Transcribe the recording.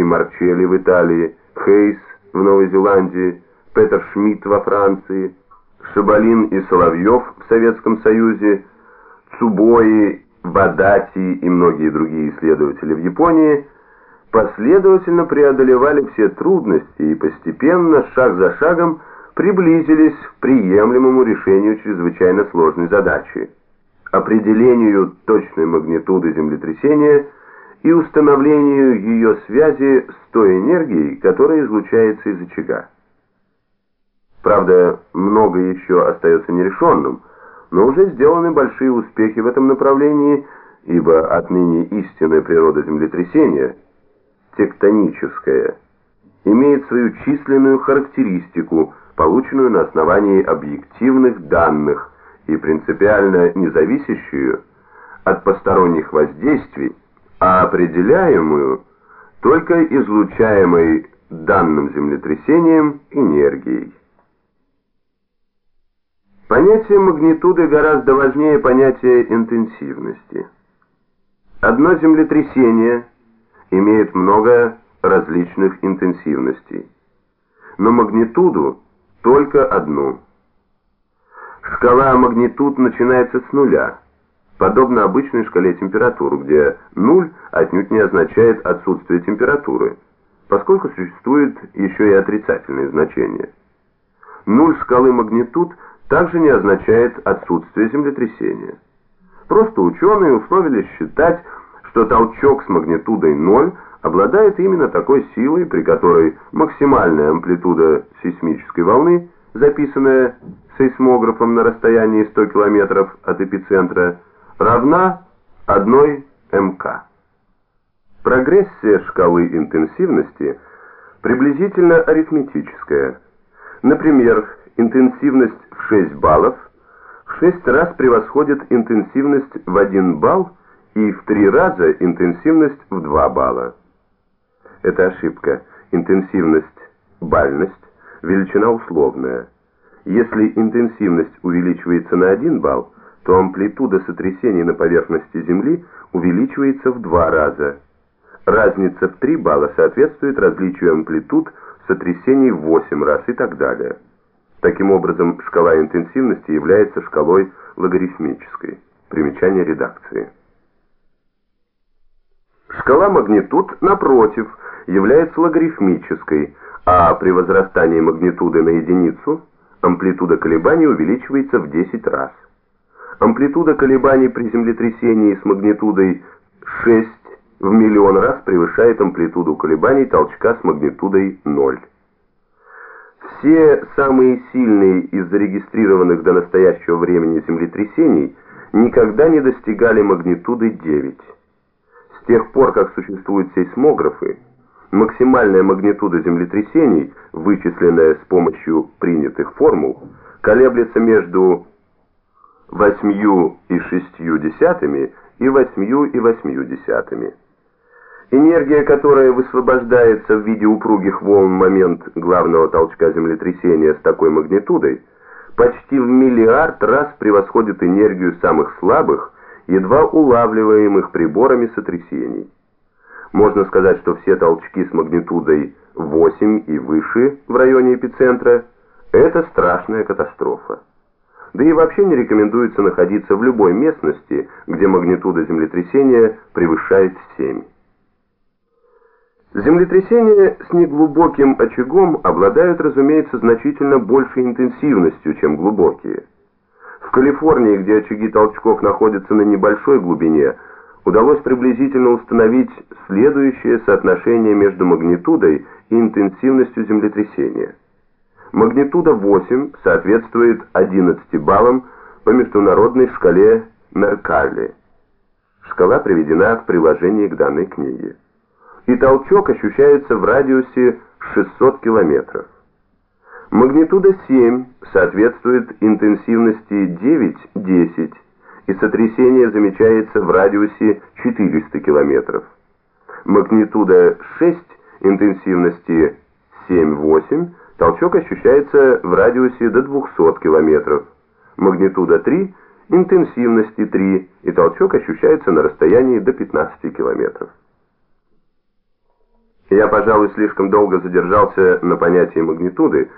и Марчелли в Италии, Хейс в Новой Зеландии, Петер Шмидт во Франции, Шабалин и Соловьев в Советском Союзе, Цубои, Бадати и многие другие исследователи в Японии последовательно преодолевали все трудности и постепенно, шаг за шагом, приблизились к приемлемому решению чрезвычайно сложной задачи – определению точной магнитуды землетрясения и установлению ее связи с той энергией, которая излучается из очага. Правда, многое еще остается нерешенным, но уже сделаны большие успехи в этом направлении, ибо отныне истинная природа землетрясения, тектоническая, имеет свою численную характеристику, полученную на основании объективных данных и принципиально независящую от посторонних воздействий, а определяемую только излучаемой данным землетрясением энергией. Понятие магнитуды гораздо важнее понятия интенсивности. Одно землетрясение имеет много различных интенсивностей, но магнитуду только одну. Шкала магнитуд начинается с нуля, подобно обычной шкале температур, где нуль отнюдь не означает отсутствие температуры, поскольку существует еще и отрицательные значения. Нуль шкалы магнитуд – также не означает отсутствие землетрясения. Просто ученые условились считать, что толчок с магнитудой 0 обладает именно такой силой, при которой максимальная амплитуда сейсмической волны, записанная сейсмографом на расстоянии 100 км от эпицентра, равна 1 МК. Прогрессия шкалы интенсивности приблизительно арифметическая. Например, интенсивность в 6 баллов в 6 раз превосходит интенсивность в 1 балл и в 3 раза интенсивность в 2 балла. Это ошибка. Интенсивность, бальность, величина условная. Если интенсивность увеличивается на 1 балл, то амплитуда сотрясений на поверхности Земли увеличивается в 2 раза. Разница в 3 балла соответствует различию амплитуд сотрясений в 8 раз и так далее. Таким образом, шкала интенсивности является шкалой логарифмической. Примечание редакции. Шкала магнитуд, напротив, является логарифмической, а при возрастании магнитуды на единицу амплитуда колебаний увеличивается в 10 раз. Амплитуда колебаний при землетрясении с магнитудой 6 в миллион раз превышает амплитуду колебаний толчка с магнитудой 0. Все самые сильные из зарегистрированных до настоящего времени землетрясений никогда не достигали магнитуды 9. С тех пор, как существуют сейсмографы, максимальная магнитуда землетрясений, вычисленная с помощью принятых формул, колеблется между 8,6 и 8,8. Энергия, которая высвобождается в виде упругих волн в момент главного толчка землетрясения с такой магнитудой, почти в миллиард раз превосходит энергию самых слабых, едва улавливаемых приборами сотрясений. Можно сказать, что все толчки с магнитудой 8 и выше в районе эпицентра – это страшная катастрофа. Да и вообще не рекомендуется находиться в любой местности, где магнитуда землетрясения превышает 7. Землетрясения с неглубоким очагом обладают, разумеется, значительно большей интенсивностью, чем глубокие. В Калифорнии, где очаги толчков находятся на небольшой глубине, удалось приблизительно установить следующее соотношение между магнитудой и интенсивностью землетрясения. Магнитуда 8 соответствует 11 баллам по международной шкале Меркалли. Шкала приведена в приложении к данной книге и толчок ощущается в радиусе 600 километров. Магнитуда 7 соответствует интенсивности 9-10, и сотрясение замечается в радиусе 400 километров. Магнитуда 6 интенсивности 7-8, толчок ощущается в радиусе до 200 километров. Магнитуда 3 интенсивности 3, и толчок ощущается на расстоянии до 15 километров. Я, пожалуй, слишком долго задержался на понятии магнитуды,